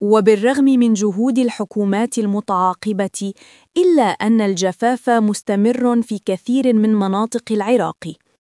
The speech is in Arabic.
وبالرغم من جهود الحكومات المتعاقبة إلا أن الجفاف مستمر في كثير من مناطق العراق.